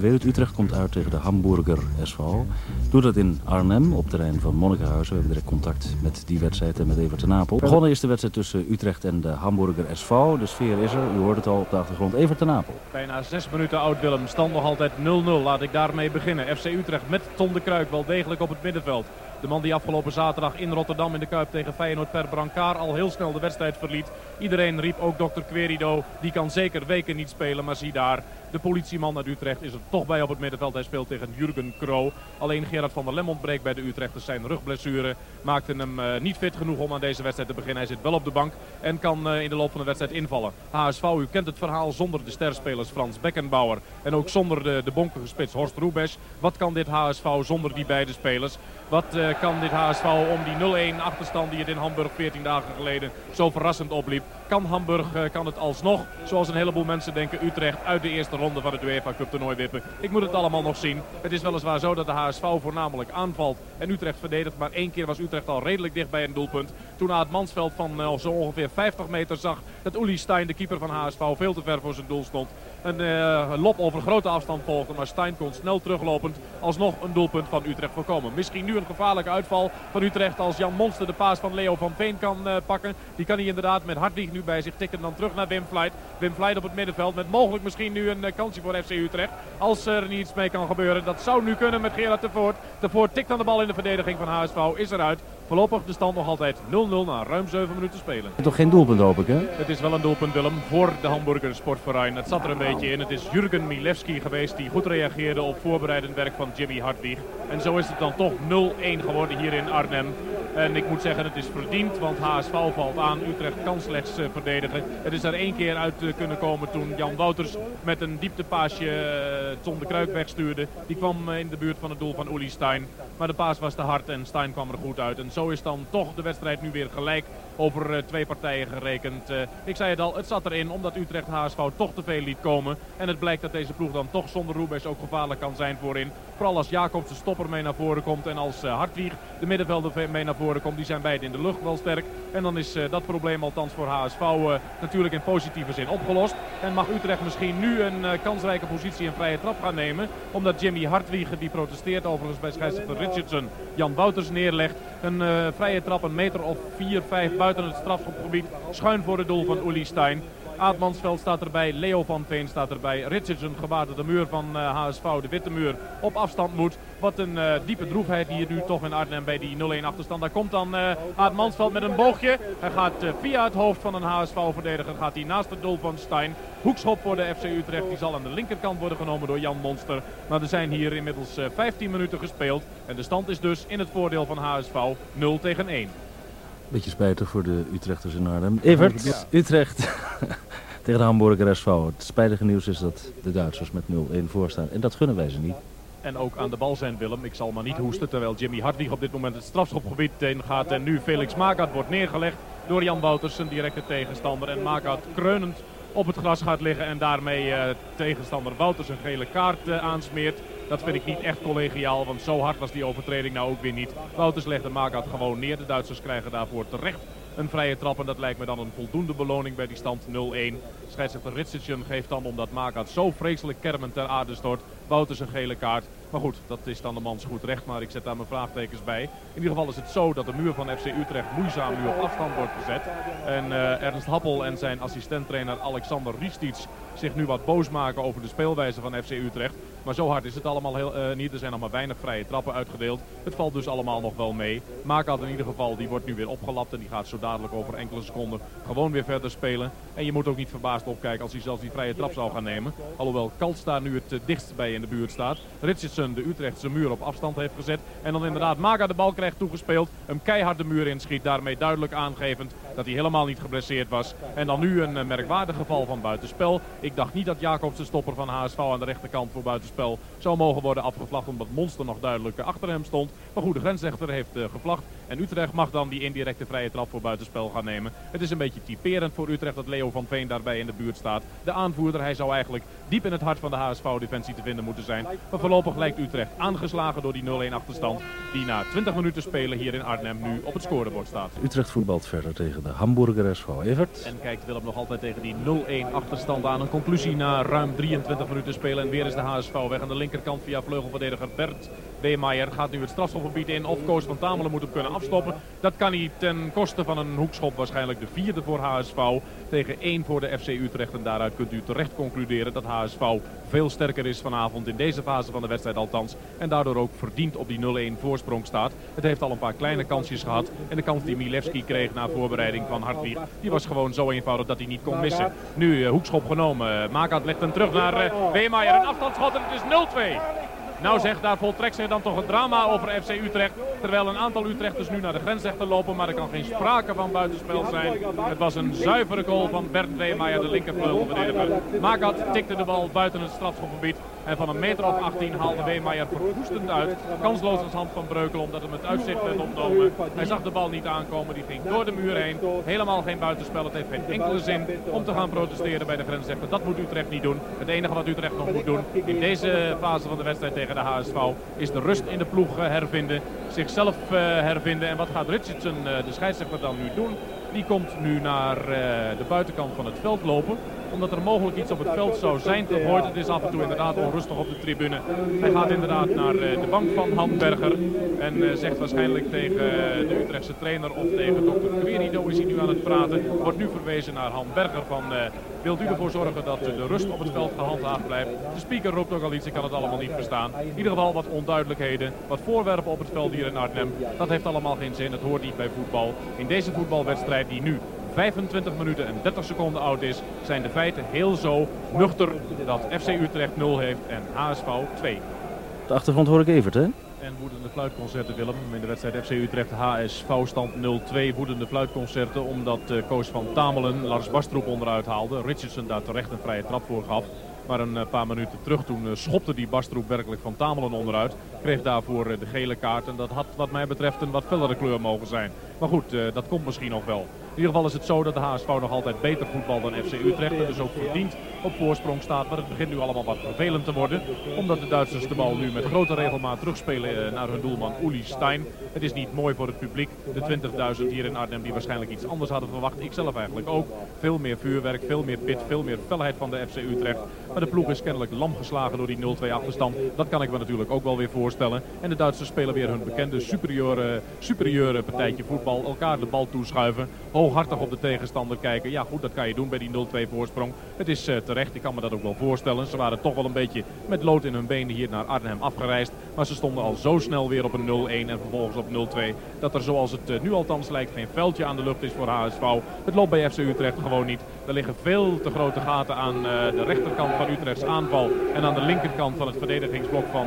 Weet Utrecht komt uit tegen de Hamburger SV. Doet dat in Arnhem, op terrein van Monnikenhuizen. We hebben direct contact met die wedstrijd en met Evert Napel. Begonnen is de wedstrijd tussen Utrecht en de Hamburger SV. De sfeer is er, u hoort het al op de achtergrond. Evert Napel. Bijna zes minuten oud Willem, stand nog altijd 0-0. Laat ik daarmee beginnen. FC Utrecht met Tom de Kruik wel degelijk op het middenveld. De man die afgelopen zaterdag in Rotterdam in de Kuip tegen Feyenoord per brancard al heel snel de wedstrijd verliet. Iedereen riep ook dokter Querido, die kan zeker weken niet spelen, maar zie daar. De politieman uit Utrecht is er toch bij op het middenveld. Hij speelt tegen Jurgen Kroo. Alleen Gerard van der Lem ontbreekt bij de Utrechters. Zijn rugblessure maakte hem uh, niet fit genoeg om aan deze wedstrijd te beginnen. Hij zit wel op de bank en kan uh, in de loop van de wedstrijd invallen. HSV, u kent het verhaal zonder de sterspelers Frans Beckenbauer. En ook zonder de, de bonkige spits Horst Roebesch. Wat kan dit HSV zonder die beide spelers? Wat uh, kan dit HSV om die 0-1 achterstand die het in Hamburg 14 dagen geleden zo verrassend opliep? Kan Hamburg, kan het alsnog, zoals een heleboel mensen denken, Utrecht uit de eerste ronde van het UEFA Cup toernooi wippen. Ik moet het allemaal nog zien. Het is weliswaar zo dat de HSV voornamelijk aanvalt en Utrecht verdedigt. Maar één keer was Utrecht al redelijk dicht bij een doelpunt. Toen aan het mansveld van uh, zo ongeveer 50 meter zag dat Uli Stein, de keeper van HSV, veel te ver voor zijn doel stond. Een uh, lop over grote afstand volgde, maar Stein kon snel teruglopend alsnog een doelpunt van Utrecht voorkomen. Misschien nu een gevaarlijke uitval van Utrecht als Jan Monster de paas van Leo van Veen kan uh, pakken. Die kan hij inderdaad met Hartwig nu bij zich tikken. Dan terug naar Wim Vlijt. Wim Vlijt op het middenveld met mogelijk misschien nu een kansje voor FC Utrecht. Als er niets mee kan gebeuren. Dat zou nu kunnen met Gerard de Voort. De Voort tikt aan de bal in de verdediging van HSV. Is eruit. Voorlopig de stand nog altijd 0-0 na ruim 7 minuten spelen. Toch geen doelpunt hoop ik hè? Het is wel een doelpunt Willem voor de Hamburger Sportverein. Het zat er een beetje in. Het is Jurgen Milewski geweest die goed reageerde op voorbereidend werk van Jimmy Hartwig. En zo is het dan toch 0-1 geworden hier in Arnhem. En ik moet zeggen, het is verdiend, want HSV valt aan. Utrecht kan slechts uh, verdedigen. Het is er één keer uit uh, kunnen komen toen Jan Wouters met een dieptepaasje uh, Tom de Kruik wegstuurde. Die kwam in de buurt van het doel van Uli Stein. Maar de paas was te hard en Stein kwam er goed uit. En zo is dan toch de wedstrijd nu weer gelijk over uh, twee partijen gerekend. Uh, ik zei het al, het zat erin omdat Utrecht HSV toch te veel liet komen. En het blijkt dat deze ploeg dan toch zonder Roebes ook gevaarlijk kan zijn voorin. Vooral als Jacobs de stopper mee naar voren komt en als uh, Hartwig de middenvelder mee naar voren komt. Die zijn beide in de lucht wel sterk. En dan is dat probleem althans voor HSV natuurlijk in positieve zin opgelost. En mag Utrecht misschien nu een kansrijke positie en vrije trap gaan nemen. Omdat Jimmy Hartwig, die protesteert overigens bij scheidsrechter Richardson, Jan Wouters neerlegt. Een vrije trap een meter of 4, 5 buiten het strafschopgebied. Schuin voor het doel van Uli Stein. Aadmansveld staat erbij, Leo van Veen staat erbij. Richardson gewaarde de muur van HSV, de witte muur, op afstand moet. Wat een uh, diepe droefheid hier nu toch in Arnhem bij die 0-1 achterstand. Daar komt dan uh, Aadmansveld met een boogje. Hij gaat via het hoofd van een HSV-verdediger gaat hij naast het doel van Stein. Hoekschop voor de FC Utrecht. Die zal aan de linkerkant worden genomen door Jan Monster. Maar er zijn hier inmiddels 15 minuten gespeeld. En de stand is dus in het voordeel van HSV 0 tegen 1. Beetje spijtig voor de Utrechters in Arnhem. Evert, ja. Utrecht tegen de Hamburger SV. Het spijtige nieuws is dat de Duitsers met 0-1 voorstaan. En dat gunnen wij ze niet. En ook aan de bal zijn Willem. Ik zal maar niet hoesten terwijl Jimmy Hartwig op dit moment het strafschopgebied in gaat. En nu Felix Magaat wordt neergelegd door Jan Wouters, zijn directe tegenstander. En Magaat kreunend op het gras gaat liggen en daarmee uh, tegenstander Wouters een gele kaart uh, aansmeert. Dat vind ik niet echt collegiaal, want zo hard was die overtreding nou ook weer niet. Wouters legt de Magaat gewoon neer. De Duitsers krijgen daarvoor terecht een vrije trap. En dat lijkt me dan een voldoende beloning bij die stand 0-1. Scheidsrechter Ritsertjen geeft dan, omdat Magaat zo vreselijk kermend ter aarde stort, Wouters een gele kaart. Maar goed, dat is dan de mans goed recht, maar ik zet daar mijn vraagtekens bij. In ieder geval is het zo dat de muur van FC Utrecht moeizaam nu op afstand wordt gezet. En uh, Ernst Happel en zijn assistenttrainer Alexander Riestic zich nu wat boos maken over de speelwijze van FC Utrecht. Maar zo hard is het allemaal heel, uh, niet. Er zijn nog maar weinig vrije trappen uitgedeeld. Het valt dus allemaal nog wel mee. Maakad in ieder geval, die wordt nu weer opgelapt. En die gaat zo dadelijk over enkele seconden gewoon weer verder spelen. En je moet ook niet verbaasd opkijken als hij zelfs die vrije trap zou gaan nemen. Alhoewel Kalsta nu het uh, dichtst bij in de buurt staat. Richardson de Utrechtse muur op afstand heeft gezet. En dan inderdaad Maga de bal krijgt toegespeeld. Hem keihard de muur inschiet. Daarmee duidelijk aangevend dat hij helemaal niet geblesseerd was. En dan nu een uh, merkwaardig geval van buitenspel. Ik dacht niet dat Jacobs stopper van HSV aan de rechterkant voor buitenspel zou mogen worden afgevlacht. Omdat Monster nog duidelijk achter hem stond. Maar goed, de grensrechter heeft uh, gevlacht. En Utrecht mag dan die indirecte vrije trap voor buitenspel gaan nemen. Het is een beetje typerend voor Utrecht dat Leo van Veen daarbij in de buurt staat. De aanvoerder, hij zou eigenlijk diep in het hart van de HSV-defensie te vinden moeten zijn. Maar voorlopig lijkt Utrecht aangeslagen door die 0-1 achterstand. Die na 20 minuten spelen hier in Arnhem nu op het scorebord staat. Utrecht voetbalt verder tegen de Hamburger SV Evert. En kijkt Willem nog altijd tegen die 0-1 achterstand aan. Een conclusie na ruim 23 minuten spelen. En weer is de HSV weg aan de linkerkant via vleugelverdediger Bert Weemeyer. Gaat nu het strafschopgebied in of Koos van Tamelen moet hem kunnen afstoppen. Dat kan hij ten koste van een hoekschop. Waarschijnlijk de vierde voor HSV tegen één voor de FC Utrecht. En daaruit kunt u terecht concluderen dat HSV veel sterker is vanavond in deze fase van de wedstrijd althans. En daardoor ook verdiend op die 0-1 voorsprong staat. Het heeft al een paar kleine kansjes gehad. En de kans die Milewski kreeg na voorbereiding van Hartwig, die was gewoon zo eenvoudig dat hij niet kon missen. Nu uh, hoekschop genomen. Makat legt hem terug naar uh, Weemeyer. Een afstandsschot het is 0-2. Nou zeg, daar voltrekt zich dan toch een drama over FC Utrecht. Terwijl een aantal Utrechters nu naar de grensrechter lopen. Maar er kan geen sprake van buitenspel zijn. Het was een zuivere goal van Bernd Weemeyer, de linkervleugelverdediger. Magat tikte de bal buiten het strafschopgebied. En van een meter of 18 haalde Weemeyer verwoestend uit. Kansloos als hand van Breukel omdat hem het uitzicht werd ontnomen. Hij zag de bal niet aankomen. Die ging door de muur heen. Helemaal geen buitenspel. Het heeft geen enkele zin om te gaan protesteren bij de grensrechter. Dat moet Utrecht niet doen. Het enige wat Utrecht nog moet doen in deze fase van de wedstrijd tegen de HSV is de rust in de ploeg eh, hervinden. Zichzelf eh, hervinden. En wat gaat Richardson, eh, de scheidsrechter, dan nu doen? Die komt nu naar de buitenkant van het veld lopen omdat er mogelijk iets op het veld zou zijn gegooid. Het is af en toe inderdaad onrustig op de tribune. Hij gaat inderdaad naar de bank van Handberger. En zegt waarschijnlijk tegen de Utrechtse trainer of tegen dokter Querido is hij nu aan het praten. Wordt nu verwezen naar Handberger van wilt u ervoor zorgen dat de rust op het veld gehandhaafd blijft. De speaker roept ook al iets, ik kan het allemaal niet verstaan. In ieder geval wat onduidelijkheden, wat voorwerpen op het veld hier in Arnhem. Dat heeft allemaal geen zin, het hoort niet bij voetbal. In deze voetbalwedstrijd die nu 25 minuten en 30 seconden oud is, zijn de feiten heel zo nuchter dat FC Utrecht 0 heeft en HSV 2. De achtergrond hoor ik Evert, hè? En woedende fluitconcerten, Willem. In de wedstrijd FC Utrecht HSV stand 0-2. Woedende fluitconcerten omdat uh, Koos van Tamelen Lars Bastroep onderuit haalde. Richardson daar terecht een vrije trap voor gaf. Maar een eh, paar minuten terug toen uh, schopte die Bastroep werkelijk van Tamelen onderuit. Kreeg daarvoor de gele kaart. En dat had wat mij betreft een wat fellere kleur mogen zijn. Maar goed, dat komt misschien nog wel. In ieder geval is het zo dat de HSV nog altijd beter voetbal dan FC Utrecht. En dus ook verdient op voorsprong staat. Maar het begint nu allemaal wat vervelend te worden. Omdat de Duitsers de bal nu met grote regelmaat terugspelen eh, naar hun doelman Uli Stein. Het is niet mooi voor het publiek. De 20.000 hier in Arnhem die waarschijnlijk iets anders hadden verwacht. Ik zelf eigenlijk ook. Veel meer vuurwerk, veel meer pit, veel meer felheid van de FC Utrecht. Maar de ploeg is kennelijk lam geslagen door die 0-2 achterstand. Dat kan ik me natuurlijk ook wel weer voorstellen. En de Duitsers spelen weer hun bekende superieure, superieure partijtje voetbal. Elkaar de bal toeschuiven hooghartig op de tegenstander kijken. Ja goed, dat kan je doen bij die 0-2 voorsprong. Het is uh, terecht, ik kan me dat ook wel voorstellen. Ze waren toch wel een beetje met lood in hun benen hier naar Arnhem afgereisd. Maar ze stonden al zo snel weer op een 0-1 en vervolgens op 0-2. Dat er zoals het uh, nu althans lijkt geen veldje aan de lucht is voor HSV. Het loopt bij FC Utrecht gewoon niet. Er liggen veel te grote gaten aan uh, de rechterkant van Utrechts aanval. En aan de linkerkant van het verdedigingsblok van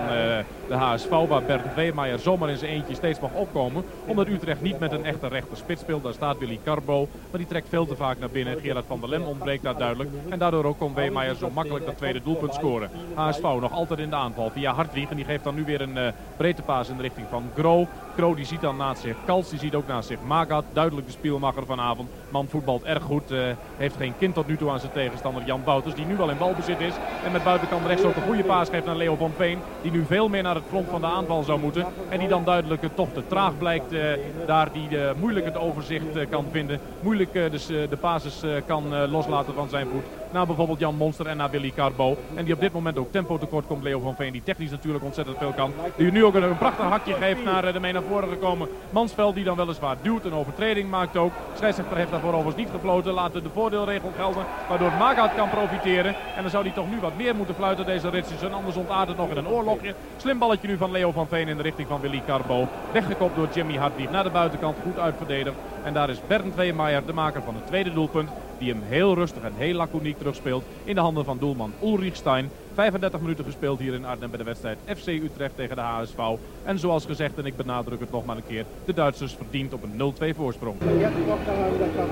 de HSV. Waar Bert Weemeyer zomaar in zijn eentje steeds mag opkomen. Omdat Utrecht niet met een echte rechter spits speelt. Daar staat Willy Carbo. Maar die trekt veel te vaak naar binnen. Gerard van der Lem ontbreekt daar duidelijk. En daardoor ook kon Weemeyer zo makkelijk dat tweede doelpunt scoren. HSV nog altijd in de aanval via Hartwig. En die geeft dan nu weer een uh, in de richting van Gro. Gro die ziet dan naast zich Kals. Die ziet ook naast zich Magat. Duidelijk de spielmacher vanavond. Man voetbalt erg goed. Uh, heeft geen kind tot nu toe aan zijn tegenstander Jan Bouters. Die nu wel in balbezit is. En met buitenkant rechts ook een goede paas geeft naar Leo van Veen. Die nu veel meer naar het front van de aanval zou moeten. En die dan duidelijk toch te traag blijkt. Uh, daar die moeilijk het overzicht kan vinden. Moeilijk dus de basis kan loslaten van zijn voet naar bijvoorbeeld Jan Monster en naar Willy Carbo. En die op dit moment ook tempo tekort komt. Leo van Veen die technisch natuurlijk ontzettend veel kan. Die nu ook een, prachtig hakje geeft naar de mee naar voren gekomen Mansveld. Die dan weliswaar duwt. Een overtreding maakt ook. Scheidsrechter heeft daarvoor overigens niet gefloten. Laat de voordeelregel gelden. Waardoor Magat kan profiteren. En dan zou hij toch nu wat meer moeten fluiten deze Richardson. Anders ontaart het nog in een oorlogje. Slim balletje nu van Leo van Veen in de richting van Willy Carbo. Weggekopt door Jimmy Hartwig naar de buitenkant. Goed uitverdedigd. En daar is Bernd Weemeyer de maker van het tweede doelpunt. Die hem heel rustig en heel laconiek terugspeelt in de handen van doelman Ulrich Stein. 35 minuten gespeeld hier in Arnhem bij de wedstrijd FC Utrecht tegen de HSV. En zoals gezegd, en ik benadruk het nog maar een keer, de Duitsers verdient op een 0-2 voorsprong.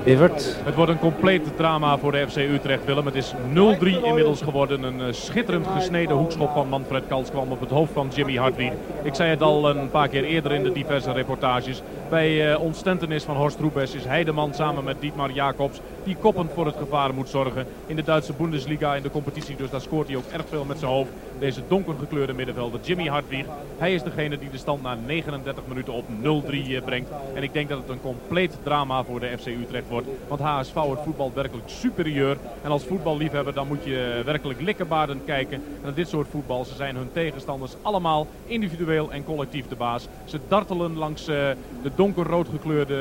Evert. Het wordt een compleet drama voor de FC Utrecht, Willem. Het is 0-3 inmiddels geworden. Een uh, schitterend gesneden hoekschop van Manfred Kals kwam op het hoofd van Jimmy Hartwig. Ik zei het al een paar keer eerder in de diverse reportages. Bij uh, ontstentenis van Horst Rubes is hij de man samen met Dietmar Jacobs die koppend voor het gevaar moet zorgen. In de Duitse Bundesliga, in de competitie, dus daar scoort hij ook erg veel met zijn hoofd. Deze donkergekleurde middenvelder Jimmy Hartwig. Hij is degene die de stand na 39 minuten op 0-3 brengt. En ik denk dat het een compleet drama voor de FC Utrecht wordt. Want HSV het voetbal werkelijk superieur. En als voetballiefhebber dan moet je werkelijk likkenbaardend kijken naar dit soort voetbal. Ze zijn hun tegenstanders allemaal individueel en collectief de baas. Ze dartelen langs uh, de donkerrood gekleurde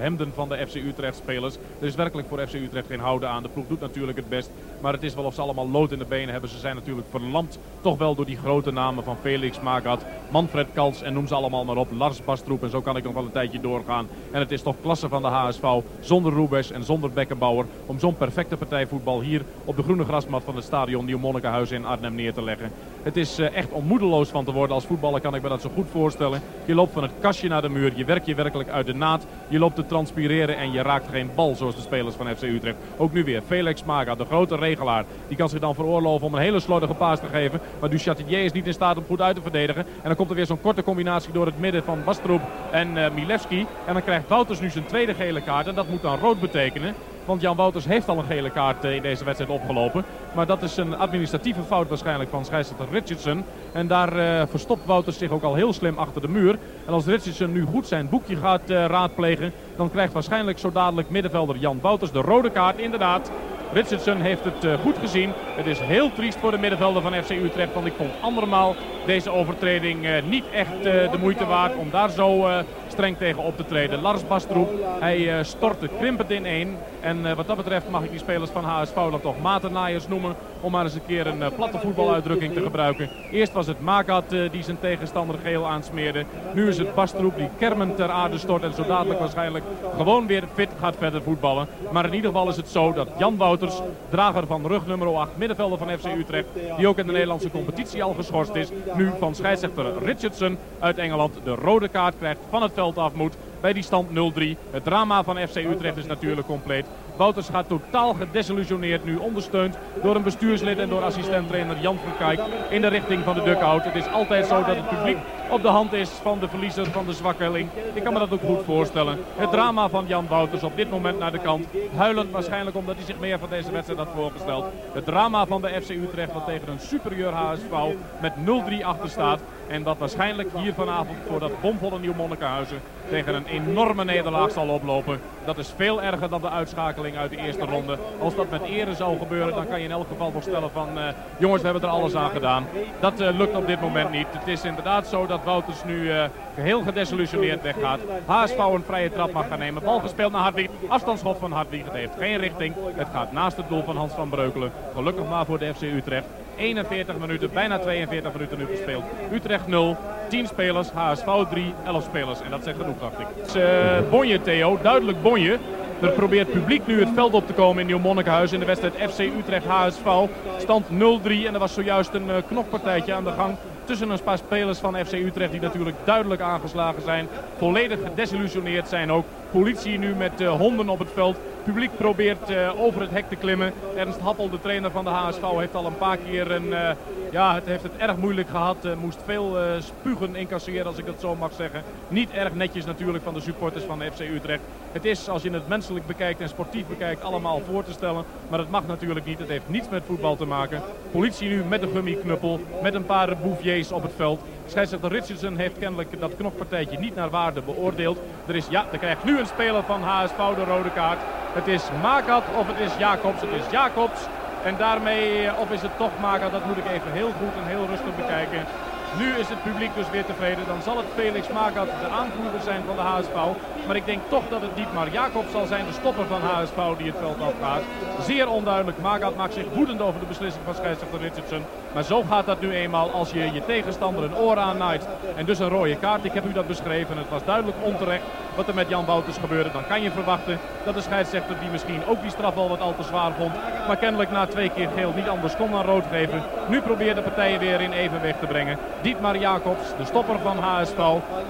hemden van de FC Utrecht spelers. Er is werkelijk voor FC Utrecht geen houden aan. De ploeg doet natuurlijk het best. Maar het is wel of ze allemaal lood in de benen hebben. Ze zijn natuurlijk verlamd toch wel door die grote namen van Felix Magath, Manfred Kals en noem ze allemaal maar op. Lars Bastroep en zo kan ik nog wel een tijdje doorgaan. En het is toch klasse van de HSV zonder Rubes en zonder Beckenbauer om zo'n perfecte partij voetbal hier op de groene grasmat van het stadion Nieuw Monnikenhuizen in Arnhem neer te leggen. Het is uh, echt om moedeloos van te worden. Als voetballer kan ik me dat zo goed voorstellen. Je loopt van het kastje naar de muur, je werkt je werkelijk uit de naad. Je loopt te transpireren en je raakt geen bal zoals de spelers van FC Utrecht. Ook nu weer Felix Maga, de grote regelaar. Die kan zich dan veroorloven om een hele slordige paas te geven. Maar Duchatelier is niet in staat om goed uit te verdedigen. En dan komt er weer zo'n korte combinatie door het midden van Bastroep en uh, Milewski. En dan krijgt Wouters nu zijn tweede gele kaart. En dat moet dan rood betekenen. Want Jan Wouters heeft al een gele kaart in deze wedstrijd opgelopen. Maar dat is een administratieve fout waarschijnlijk van scheidsrechter Richardson. En daar uh, verstopt Wouters zich ook al heel slim achter de muur. En als Richardson nu goed zijn boekje gaat raadplegen... dan krijgt waarschijnlijk zo dadelijk middenvelder Jan Wouters de rode kaart. Inderdaad, Richardson heeft het uh, goed gezien. Het is heel triest voor de middenvelder van FC Utrecht. Want ik vond andermaal deze overtreding uh, niet echt uh, de moeite waard om daar zo streng tegen op te treden. Lars Bastroep, hij stortte krimpend in één. En wat dat betreft mag ik die spelers van HSV dan toch matennaaiers noemen. Om maar eens een keer een platte voetbaluitdrukking te gebruiken. Eerst was het Magat die zijn tegenstander geel aansmeerde. Nu is het Bastroep die kermend ter aarde stort. En zo dadelijk waarschijnlijk gewoon weer fit gaat verder voetballen. Maar in ieder geval is het zo dat Jan Drager van rug nummer 8, middenvelder van FC Utrecht. Die ook in de Nederlandse competitie al geschorst is. Nu van scheidsrechter Richardson uit Engeland de rode kaart krijgt van het veld af moet bij die stand 0-3. Het drama van FC Utrecht is natuurlijk compleet. Wouters gaat totaal gedesillusioneerd nu ondersteund door een bestuurslid en door assistent-trainer Jan Verkijk in de richting van de dugout. Het is altijd zo dat het publiek op de hand is van de verliezer, van de zwakkeling. Ik kan me dat ook goed voorstellen. Het drama van Jan Wouters op dit moment naar de kant. Huilend waarschijnlijk omdat hij zich meer van deze wedstrijd had voorgesteld. Het drama van de FC Utrecht wat tegen een superieur HSV met 0-3 achter staat. En dat waarschijnlijk hier vanavond voor dat bomvolle Nieuw Monnikenhuizen tegen een enorme nederlaag zal oplopen. Dat is veel erger dan de uitschakeling uit de eerste ronde. Als dat met ere zou gebeuren, dan kan je in elk geval voorstellen van... Uh, jongens, we hebben er alles aan gedaan. Dat uh, lukt op dit moment niet. Het is inderdaad zo dat Wouters nu uh, heel gedesillusioneerd weggaat. HSV een vrije trap mag gaan nemen. Bal gespeeld naar Hartwig. Afstandsschot van Hartwig. Het heeft geen richting. Het gaat naast het doel van Hans van Breukelen. Gelukkig maar voor de FC Utrecht. 41 minuten, bijna 42 minuten nu gespeeld. Utrecht 0, 10 spelers, HSV 3, 11 spelers. En dat zegt genoeg, dacht ik. Dus, uh, Bonje, Theo, duidelijk Bonje. Er probeert publiek nu het veld op te komen in Nieuw-Monnikenhuis in de wedstrijd FC Utrecht HSV. Stand 0-3 en er was zojuist een uh, knokpartijtje aan de gang tussen een paar spelers van FC Utrecht die natuurlijk duidelijk aangeslagen zijn. Volledig gedesillusioneerd zijn ook. Politie nu met uh, honden op het veld. Publiek probeert uh, over het hek te klimmen. Ernst Happel, de trainer van de HSV, heeft al een paar keer een, uh, ja, het heeft het erg moeilijk gehad. moest veel spugen incasseren, als ik dat zo mag zeggen. Niet erg netjes natuurlijk van de supporters van de FC Utrecht. Het is, als je het menselijk bekijkt en sportief bekijkt, allemaal voor te stellen. Maar het mag natuurlijk niet. Het heeft niets met voetbal te maken. Politie nu met een gummiknuppel, met een paar bouffiers op het veld. Scheidsrechter Richardson heeft kennelijk dat knokpartijtje niet naar waarde beoordeeld. Er is, ja, er krijgt nu een speler van HSV de rode kaart. Het is Magat of het is Jacobs. Het is Jacobs. En daarmee, of is het toch Magat, dat moet ik even heel goed en heel rustig bekijken. Nu is het publiek dus weer tevreden. Dan zal het Felix Magath de aanvoerder zijn van de HSV. Maar ik denk toch dat het Dietmar Jacob zal zijn, de stopper van HSV die het veld afgaat. Zeer onduidelijk. Magath maakt zich woedend over de beslissing van scheidsrechter Richardson. Maar zo gaat dat nu eenmaal als je je tegenstander een oor aannaait. En dus een rode kaart. Ik heb u dat beschreven. Het was duidelijk onterecht wat er met Jan Wouters gebeurde. Dan kan je verwachten dat de scheidsrechter die misschien ook die straf al wat al te zwaar vond. Maar kennelijk na twee keer geel niet anders kon dan rood geven. Nu probeert de partijen weer in evenwicht te brengen. Dietmar Jacobs, de stopper van HSV,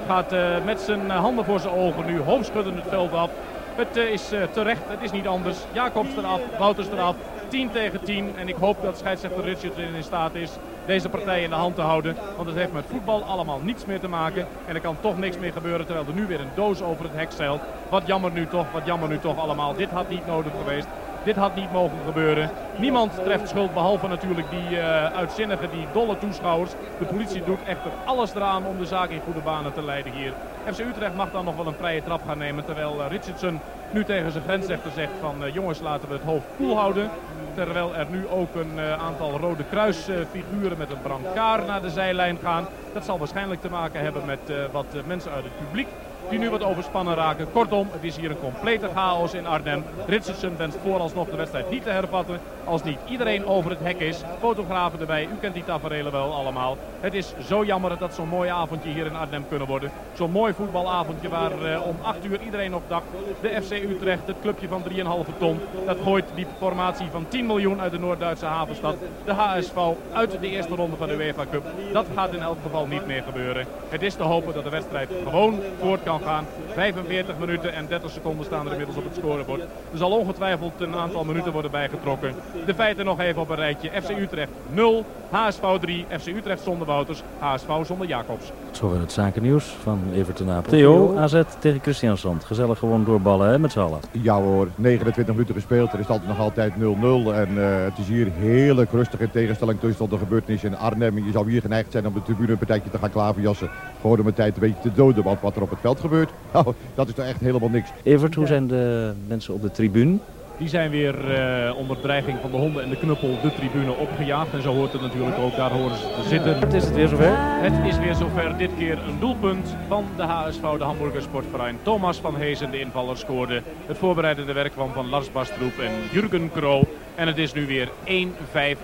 gaat uh, met zijn handen voor zijn ogen nu hoofdschuddend het veld af. Het is terecht, het is niet anders. Jacobs eraf, Wouters eraf. 10 tegen 10. En ik hoop dat scheidsrechter Richard in staat is deze partij in de hand te houden. Want het heeft met voetbal allemaal niets meer te maken. En er kan toch niks meer gebeuren terwijl er nu weer een doos over het hek zeilt. Wat jammer nu toch, wat jammer nu toch allemaal. Dit had niet nodig geweest. Dit had niet mogen gebeuren. Niemand treft schuld behalve natuurlijk die uh, uitzinnige, die dolle toeschouwers. De politie doet echter alles eraan om de zaak in goede banen te leiden hier. FC Utrecht mag dan nog wel een vrije trap gaan nemen. Terwijl uh, Richardson nu tegen zijn grensrechter zegt van uh, jongens laten we het hoofd koel houden. Terwijl er nu ook een aantal Rode Kruisfiguren met een brancard naar de zijlijn gaan. Dat zal waarschijnlijk te maken hebben met wat mensen uit het publiek die nu wat overspannen raken. Kortom, het is hier een complete chaos in Arnhem. Richardson wenst vooralsnog de wedstrijd niet te hervatten. Als niet iedereen over het hek is. Fotografen erbij, u kent die tafereelen wel allemaal. Het is zo jammer dat zo'n mooi avondje hier in Arnhem kunnen worden. Zo'n mooi voetbalavondje waar eh, om 8 uur iedereen op dacht. De FC Utrecht, het clubje van 3,5 ton. Dat gooit die formatie van 10 miljoen uit de Noord-Duitse havenstad. De HSV uit de eerste ronde van de UEFA Cup. Dat gaat in elk geval niet meer gebeuren. Het is te hopen dat de wedstrijd gewoon voort kan gaan. 45 minuten en 30 seconden staan er inmiddels op het scorebord. Er zal ongetwijfeld een aantal minuten worden bijgetrokken. De feiten nog even op een rijtje. FC Utrecht 0, HSV 3, FC Utrecht zonder Wouters, HSV zonder Jacobs. Zo het zakennieuws van Everton Apel. Theo, AZ tegen Christiansand. Gezellig gewoon doorballen hè, met z'n allen. Ja hoor, 29 minuten gespeeld. Er is altijd nog altijd 0-0. En uh, het is hier heerlijk rustig in tegenstelling tot de gebeurtenis in Arnhem. Je zou hier geneigd zijn om de tribune een partijtje te gaan klaverjassen. Gewoon om een tijd een beetje te doden. Want wat er op het veld gebeurt, nou, dat is toch echt helemaal niks. Evert, hoe zijn de mensen op de tribune? Die zijn weer uh, onder dreiging van de honden en de knuppel de tribune opgejaagd. En zo hoort het natuurlijk ook, daar horen ze te zitten. Het is het weer zover? Het is weer zover. Dit keer een doelpunt van de HSV, de Hamburger Sportverein. Thomas van Heesen, de invaller, scoorde. Het voorbereidende werk van, van Lars Bastroep en Jurgen Kroo. En het is nu weer 1-5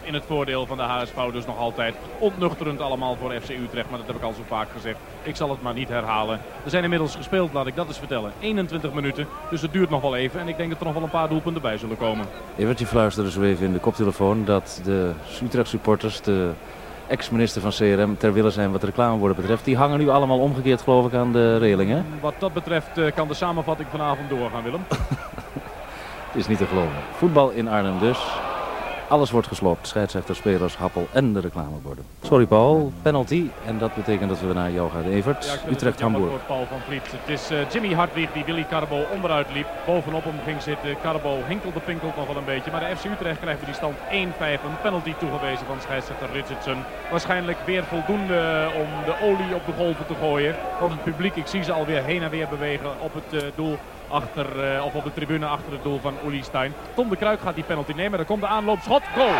in het voordeel van de HSV. Dus nog altijd ontnuchterend allemaal voor FC Utrecht. Maar dat heb ik al zo vaak gezegd. Ik zal het maar niet herhalen. Er zijn inmiddels gespeeld, laat ik dat eens vertellen. 21 minuten. Dus het duurt nog wel even. En ik denk dat er nog wel een paar doelpunten bij zullen komen. Evert, je fluisterde zo even in de koptelefoon dat de Utrecht supporters, de ex-minister van CRM, ter wille zijn wat reclameborden betreft. Die hangen nu allemaal omgekeerd geloof ik aan de relingen. Wat dat betreft eh, kan de samenvatting vanavond doorgaan, Willem. Is niet te geloven. Voetbal in Arnhem dus. Alles wordt gesloopt. Scheidsrechter, spelers, Happel en de reclameborden. Sorry Paul, penalty. En dat betekent dat we naar jou gaan, Evert. Ja, Utrecht, Hamburg. voor Paul van Vliet. Het is uh, Jimmy Hartwig die Willy Carbo onderuit liep. Bovenop hem ging zitten. Carbo hinkelde pinkelt nog wel een beetje. Maar de FC Utrecht krijgt die stand 1-5. Een penalty toegewezen van scheidsrechter Richardson. Waarschijnlijk weer voldoende om de olie op de golven te gooien. Want het publiek, ik zie ze alweer heen en weer bewegen op het uh, doel achter, uh, of op de tribune achter het doel van Uli Stein. Tom de Kruik gaat die penalty nemen. Er komt de aanloop. Schot. Goal.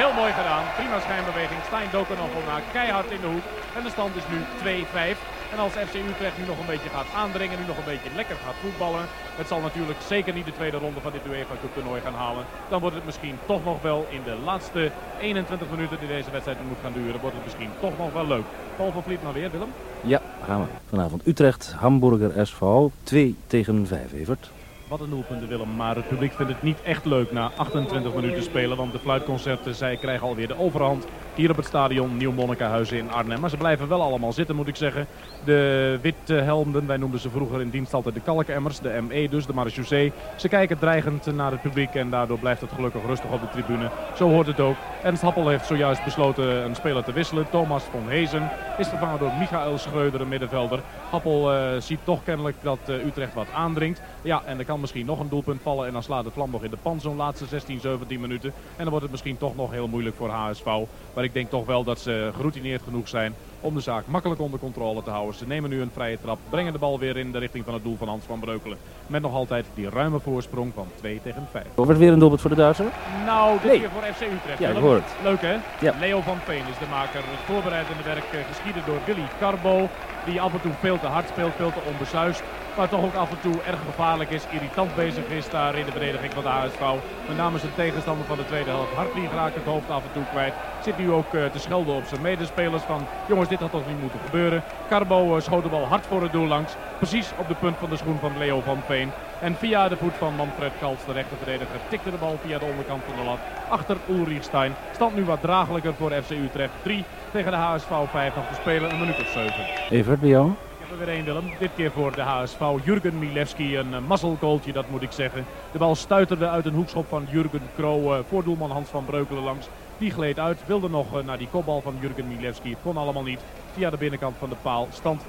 Heel mooi gedaan. Prima schijnbeweging. Stein dook er nog wel naar. Keihard in de hoek. En de stand is nu 2-5. En als FC Utrecht nu nog een beetje gaat aandringen, nu nog een beetje lekker gaat voetballen. Het zal natuurlijk zeker niet de tweede ronde van dit UEFA Cup toernooi gaan halen. Dan wordt het misschien toch nog wel in de laatste 21 minuten die deze wedstrijd moet gaan duren, wordt het misschien toch nog wel leuk. Paul van Vliet maar weer, Willem. Ja, gaan we. Vanavond Utrecht, Hamburger SV, 2 tegen 5, Evert. Wat een doelpunt Willem, maar het publiek vindt het niet echt leuk na 28 minuten spelen. Want de fluitconcerten, zij krijgen alweer de overhand hier op het stadion Nieuw Monnikenhuizen in Arnhem. Maar ze blijven wel allemaal zitten moet ik zeggen. De witte helmden, wij noemden ze vroeger in dienst altijd de kalkemmers, de ME dus, de marechaussee. Ze kijken dreigend naar het publiek en daardoor blijft het gelukkig rustig op de tribune. Zo hoort het ook. Ernst Happel heeft zojuist besloten een speler te wisselen. Thomas van Hezen is vervangen door Michael Schreuder, een middenvelder. Happel uh, ziet toch kennelijk dat uh, Utrecht wat aandringt. Ja, en er kan misschien nog een doelpunt vallen en dan slaat de vlam nog in de pan zo'n laatste 16, 17 minuten. En dan wordt het misschien toch nog heel moeilijk voor HSV. Maar ik denk toch wel dat ze geroutineerd genoeg zijn om de zaak makkelijk onder controle te houden. Ze nemen nu een vrije trap, brengen de bal weer in de richting van het doel van Hans van Breukelen. Met nog altijd die ruime voorsprong van 2 tegen 5. Wordt weer een doelpunt voor de Duitser? Nou, dit nee. keer voor FC Utrecht. Ja. Leuk hè? Ja. Leo van Veen is de maker. Het voorbereidende werk eh, geschieden door Willy Carbo. Die af en toe veel te hard speelt, veel te onbesuist. Maar toch ook af en toe erg gevaarlijk is, irritant bezig is daar in de verdediging van de HSV. Met name zijn tegenstander van de tweede helft. Hartlieg raakt het hoofd af en toe kwijt. Zit nu ook uh, te schelden op zijn medespelers van jongens dit had toch niet moeten gebeuren. Carbo uh, schoot de bal hard voor het doel langs. Precies op de punt van de schoen van Leo van Veen. En via de voet van Manfred Kals, de rechterverdediger, tikte de bal via de onderkant van de lat achter Ulrich Stein. Stand nu wat dragelijker voor FC Utrecht. 3 tegen de HSV 5 nog te spelen, een minuut of 7. Evert, bij? We weer één Willem. Dit keer voor de HSV. Jurgen Milewski, een uh, mazzelkooltje dat moet ik zeggen. De bal stuiterde uit een hoekschop van Jurgen Kroo. Uh, voor doelman Hans van Breukelen langs. Die gleed uit, wilde nog uh, naar die kopbal van Jurgen Milewski. Kon allemaal niet. Via de binnenkant van de paal. Stand 3-6.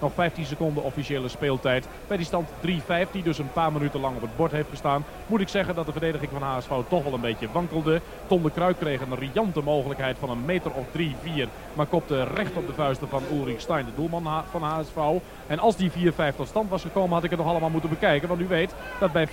Nog 15 seconden officiële speeltijd. Bij die stand 3-5, die dus een paar minuten lang op het bord heeft gestaan. Moet ik zeggen dat de verdediging van HSV toch wel een beetje wankelde. Tom de Kruik kreeg een riante mogelijkheid van een meter of 3-4. Maar kopte recht op de vuisten van Ulrich Stein, de doelman van HSV. En als die 4-5 tot stand was gekomen, had ik het nog allemaal moeten bekijken. Want u weet dat bij 5-5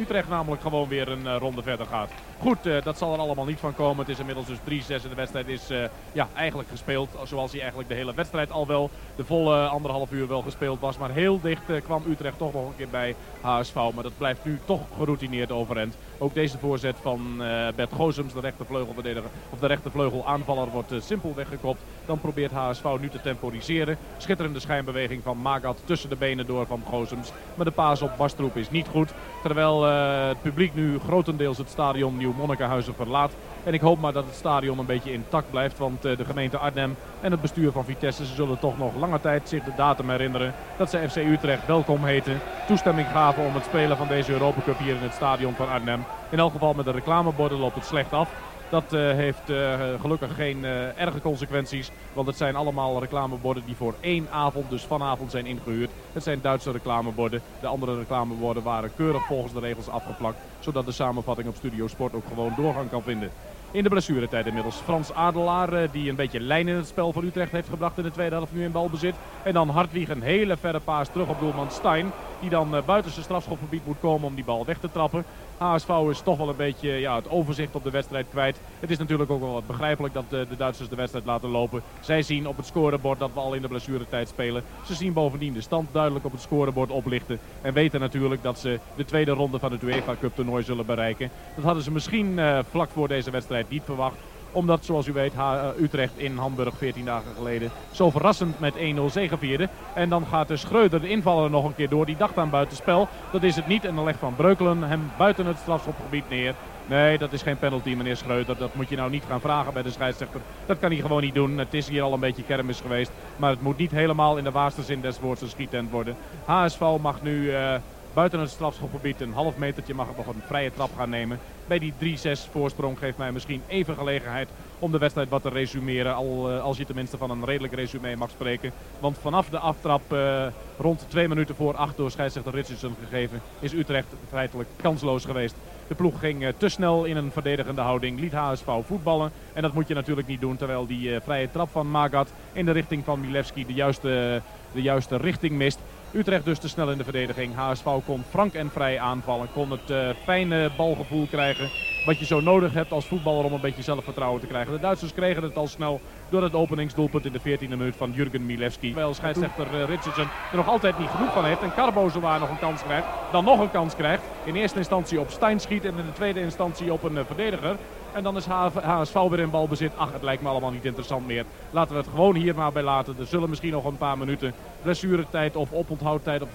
Utrecht namelijk gewoon weer een uh, ronde verder gaat. Goed, uh, dat zal er allemaal niet van komen. Het is inmiddels dus 3-6 en de wedstrijd is uh, ja, eigenlijk gespeeld. Zoals hij eigenlijk de hele wedstrijd al wel de volle anderhalf uur wel gespeeld was. Maar heel dicht kwam Utrecht toch nog een keer bij HSV. Maar dat blijft nu toch geroutineerd overend. Ook deze voorzet van Bert Goosems, de rechtervleugelverdediger, of de rechtervleugel aanvaller, wordt simpel weggekopt. Dan probeert HSV nu te temporiseren. Schitterende schijnbeweging van Magat tussen de benen door van Goosems. Maar de paas op Bastroep is niet goed. Terwijl uh, het publiek nu grotendeels het stadion Nieuw-Monnikenhuizen verlaat. En ik hoop maar dat het stadion een beetje intact blijft. Want uh, de gemeente Arnhem en het bestuur van Vitesse ze zullen toch nog lange tijd zich de datum herinneren. Dat ze FC Utrecht welkom heten. Toestemming gaven om het spelen van deze Europa Cup hier in het stadion van Arnhem. In elk geval met de reclameborden loopt het slecht af. Dat uh, heeft uh, gelukkig geen uh, erge consequenties. Want het zijn allemaal reclameborden die voor één avond, dus vanavond, zijn ingehuurd. Het zijn Duitse reclameborden. De andere reclameborden waren keurig volgens de regels afgeplakt. Zodat de samenvatting op Studio Sport ook gewoon doorgang kan vinden. In de blessuretijd inmiddels Frans Adelaar, die een beetje lijn in het spel van Utrecht heeft gebracht in de tweede helft, nu in balbezit. En dan Hartwig een hele verre paas terug op doelman Stein. Die dan buiten zijn strafschopgebied moet komen om die bal weg te trappen. HSV is toch wel een beetje ja, het overzicht op de wedstrijd kwijt. Het is natuurlijk ook wel wat begrijpelijk dat de, de Duitsers de wedstrijd laten lopen. Zij zien op het scorebord dat we al in de blessuretijd spelen. Ze zien bovendien de stand duidelijk op het scorebord oplichten. En weten natuurlijk dat ze de tweede ronde van het UEFA Cup toernooi zullen bereiken. Dat hadden ze misschien uh, vlak voor deze wedstrijd niet verwacht omdat, zoals u weet, Utrecht in Hamburg 14 dagen geleden zo verrassend met 1-0 zegevierde. En dan gaat de Schreuder, de invaller, nog een keer door. Die dacht aan buitenspel. Dat is het niet. En dan legt Van Breukelen hem buiten het strafschopgebied neer. Nee, dat is geen penalty, meneer Schreuder. Dat moet je nou niet gaan vragen bij de scheidsrechter. Dat kan hij gewoon niet doen. Het is hier al een beetje kermis geweest. Maar het moet niet helemaal in de waarste zin des woords een schietent worden. HSV mag nu... Uh, buiten het strafschopgebied een half metertje mag het nog een vrije trap gaan nemen. Bij die 3-6 voorsprong geeft mij misschien even gelegenheid om de wedstrijd wat te resumeren. Al, uh, als je tenminste van een redelijk resume mag spreken. Want vanaf de aftrap uh, rond twee minuten voor acht door scheidsrechter Richardson gegeven is Utrecht feitelijk kansloos geweest. De ploeg ging uh, te snel in een verdedigende houding, liet HSV voetballen. En dat moet je natuurlijk niet doen terwijl die vrije trap van Magat in de richting van Milewski de juiste, de juiste richting mist. Utrecht dus te snel in de verdediging. HSV kon frank en vrij aanvallen. Kon het uh, fijne balgevoel krijgen. Wat je zo nodig hebt als voetballer om een beetje zelfvertrouwen te krijgen. De Duitsers kregen het al snel door het openingsdoelpunt in de 14e minuut van Jurgen Milewski. Terwijl scheidsrechter uh, Richardson er nog altijd niet genoeg van heeft. En Carbo zowaar nog een kans krijgt. Dan nog een kans krijgt. In eerste instantie op Stein schiet en in de tweede instantie op een uh, verdediger. En dan is HSV weer in balbezit. Ach, het lijkt me allemaal niet interessant meer. Laten we het gewoon hier maar bij laten. Er zullen misschien nog een paar minuten blessuretijd of oponthoudtijd of